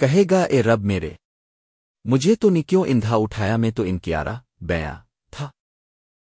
کہے گا اے رب میرے مجھے تو نکیوں اندھا اٹھایا؟ میں تو انکیارا بیاں۔